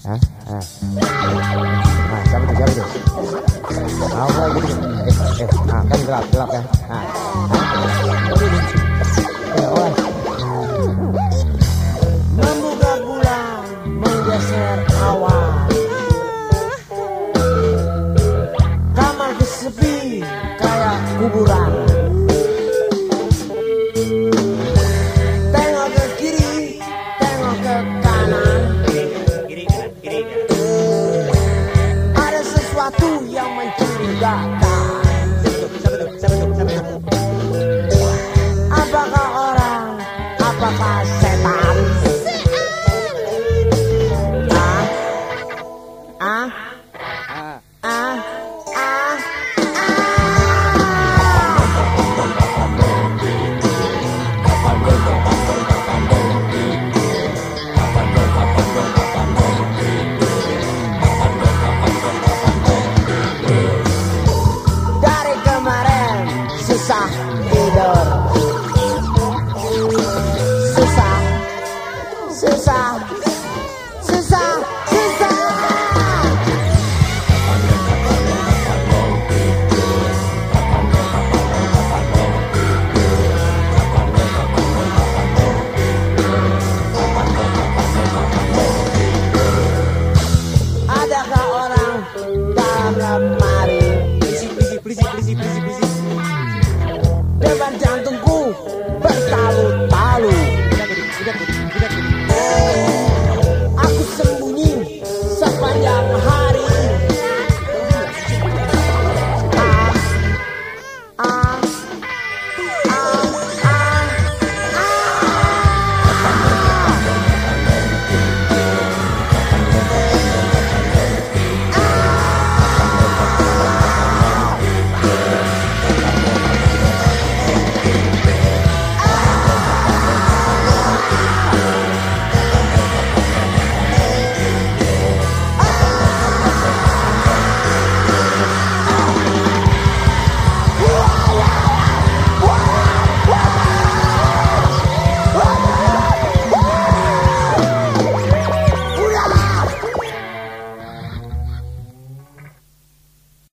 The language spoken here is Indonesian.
Nah, siapa tuh? Siapa tuh? Nah, gitu? Eh, eh, nah, kan gelap, gelap kan? Nah, Kamar sepi kayak kuburan tú y ama el Adakah orang dalam mari? Please, please, please, please, please, please.